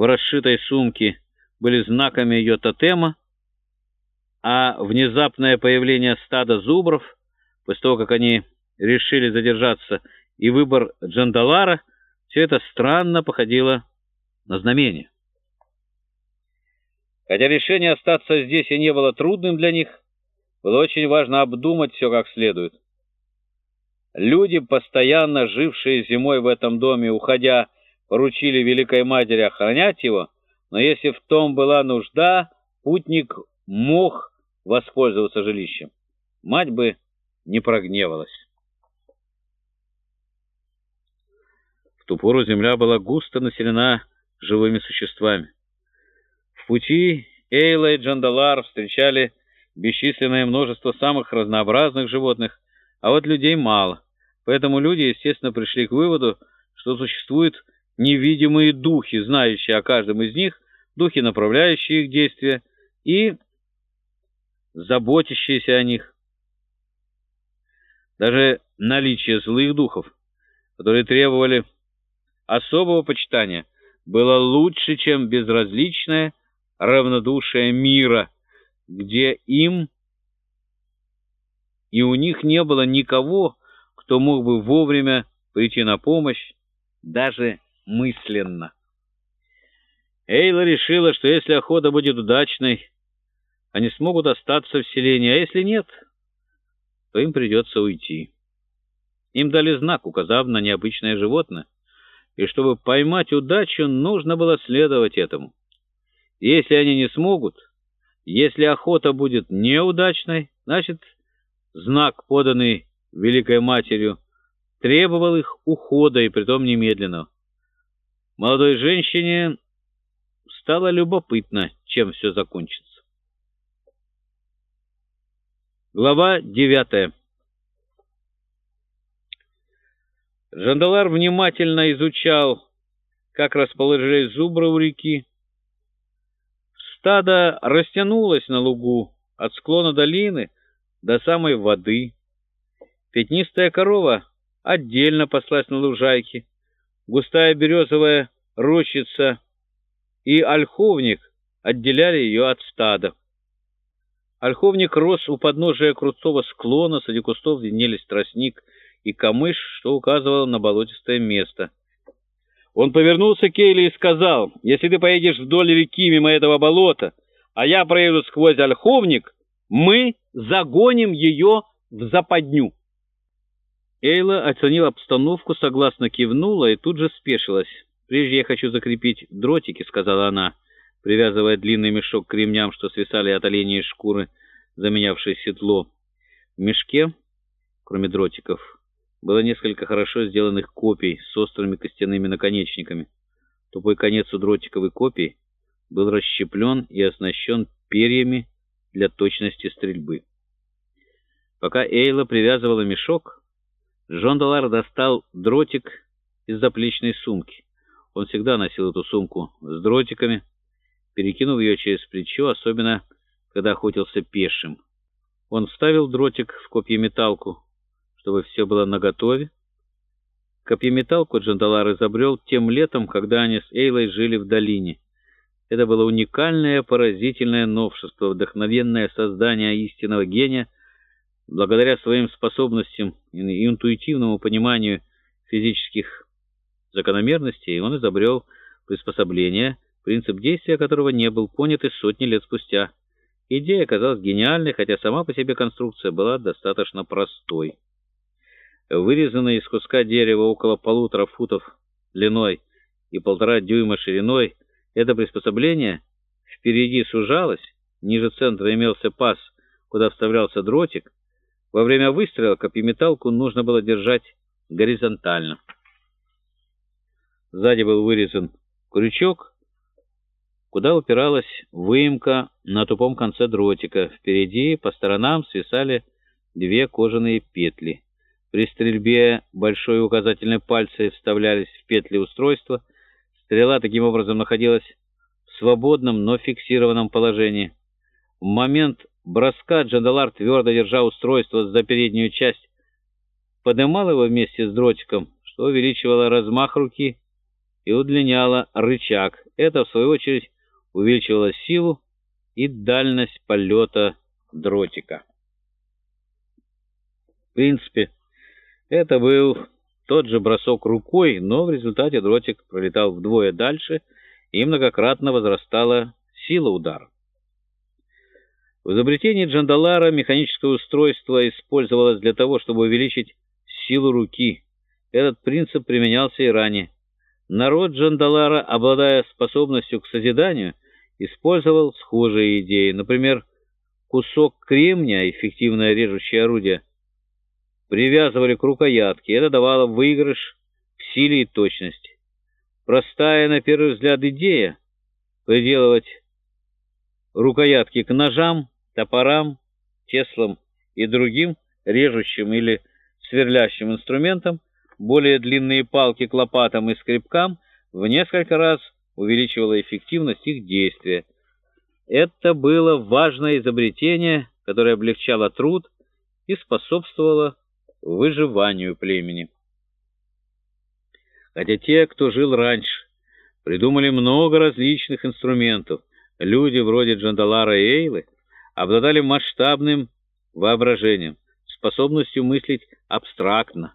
в расшитой сумке были знаками ее тотема, а внезапное появление стада зубров, после того, как они решили задержаться, и выбор Джандалара, все это странно походило на знамение. Хотя решение остаться здесь и не было трудным для них, было очень важно обдумать все как следует. Люди, постоянно жившие зимой в этом доме, уходя, поручили Великой Матери охранять его, но если в том была нужда, путник мог воспользоваться жилищем. Мать бы не прогневалась. В ту пору земля была густо населена живыми существами. В пути Эйла и Джандалар встречали бесчисленное множество самых разнообразных животных, а вот людей мало. Поэтому люди, естественно, пришли к выводу, что существуют невидимые духи, знающие о каждом из них, духи, направляющие их действия и заботящиеся о них. Даже наличие злых духов, которые требовали особого почитания, было лучше, чем безразличное равнодушие мира, где им и у них не было никого, кто мог бы вовремя прийти на помощь, даже мысленно. Эйла решила, что если охота будет удачной, они смогут остаться в селении, а если нет, то им придется уйти. Им дали знак, указав на необычное животное, и чтобы поймать удачу, нужно было следовать этому. Если они не смогут, если охота будет неудачной, значит, знак, поданный Великой Матерью, требовал их ухода, и притом немедленно. Молодой женщине стало любопытно, чем все закончится. Глава девятая. Жандалар внимательно изучал, как расположились зубры у реки. Стадо растянулось на лугу от склона долины до самой воды. Пятнистая корова отдельно паслась на лужайке. Густая березовая рощица и ольховник отделяли ее от стада. Ольховник рос у подножия крутого склона, среди кустов виднелись тростник и камыш, что указывало на болотистое место. Он повернулся к Кейли и сказал, «Если ты поедешь вдоль реки мимо этого болота, а я проеду сквозь ольховник, мы загоним ее в западню». Эйла оценила обстановку, согласно кивнула и тут же спешилась. «Прежде я хочу закрепить дротики», — сказала она привязывая длинный мешок к ремням, что свисали от оленей шкуры, заменявшей седло. В мешке, кроме дротиков, было несколько хорошо сделанных копий с острыми костяными наконечниками. Тупой конец у дротиковой копии был расщеплен и оснащен перьями для точности стрельбы. Пока Эйла привязывала мешок, Джон Далар достал дротик из заплечной сумки. Он всегда носил эту сумку с дротиками, перекинув ее через плечо, особенно когда охотился пешим. Он вставил дротик в копьеметалку, чтобы все было наготове. Копьеметалку Джандалар изобрел тем летом, когда они с Эйлой жили в долине. Это было уникальное, поразительное новшество, вдохновенное создание истинного гения. Благодаря своим способностям и интуитивному пониманию физических закономерностей он изобрел приспособление — принцип действия которого не был понят и сотни лет спустя. Идея оказалась гениальной, хотя сама по себе конструкция была достаточно простой. Вырезанная из куска дерева около полутора футов длиной и полтора дюйма шириной, это приспособление впереди сужалось, ниже центра имелся паз, куда вставлялся дротик. Во время выстрела копьеметалку нужно было держать горизонтально. Сзади был вырезан крючок, куда упиралась выемка на тупом конце дротика. Впереди по сторонам свисали две кожаные петли. При стрельбе большой и указательный пальцы вставлялись в петли устройства. Стрела таким образом находилась в свободном, но фиксированном положении. В момент броска Джандалар, твердо держа устройство за переднюю часть, поднимал его вместе с дротиком, что увеличивало размах руки и удлиняло рычаг. Это, в свою очередь, увеличивало силу и дальность полета дротика. В принципе, это был тот же бросок рукой, но в результате дротик пролетал вдвое дальше, и многократно возрастала сила удара. В изобретении Джандалара механическое устройство использовалось для того, чтобы увеличить силу руки. Этот принцип применялся и ранее. Народ Джандалара, обладая способностью к созиданию, использовал схожие идеи. Например, кусок кремня, эффективное режущее орудие, привязывали к рукоятке. Это давало выигрыш в силе и точности. Простая, на первый взгляд, идея приделывать рукоятки к ножам, топорам, теслам и другим режущим или сверлящим инструментам, более длинные палки к лопатам и скребкам в несколько раз увеличивала эффективность их действия. Это было важное изобретение, которое облегчало труд и способствовало выживанию племени. Хотя те, кто жил раньше, придумали много различных инструментов, люди вроде Джандалара и Эйлы обладали масштабным воображением, способностью мыслить абстрактно.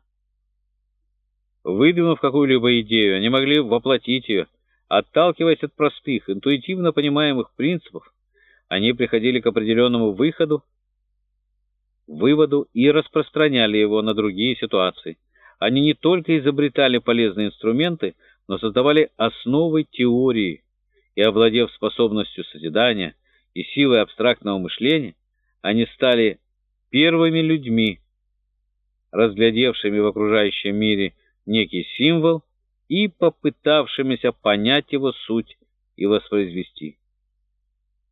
Выдвинув какую-либо идею, они могли воплотить ее, отталкиваясь от простых, интуитивно понимаемых принципов, они приходили к определенному выходу, выводу и распространяли его на другие ситуации. Они не только изобретали полезные инструменты, но создавали основы теории, и, овладев способностью созидания и силой абстрактного мышления, они стали первыми людьми, разглядевшими в окружающем мире некий символ и попытавшимися понять его суть и воспроизвести.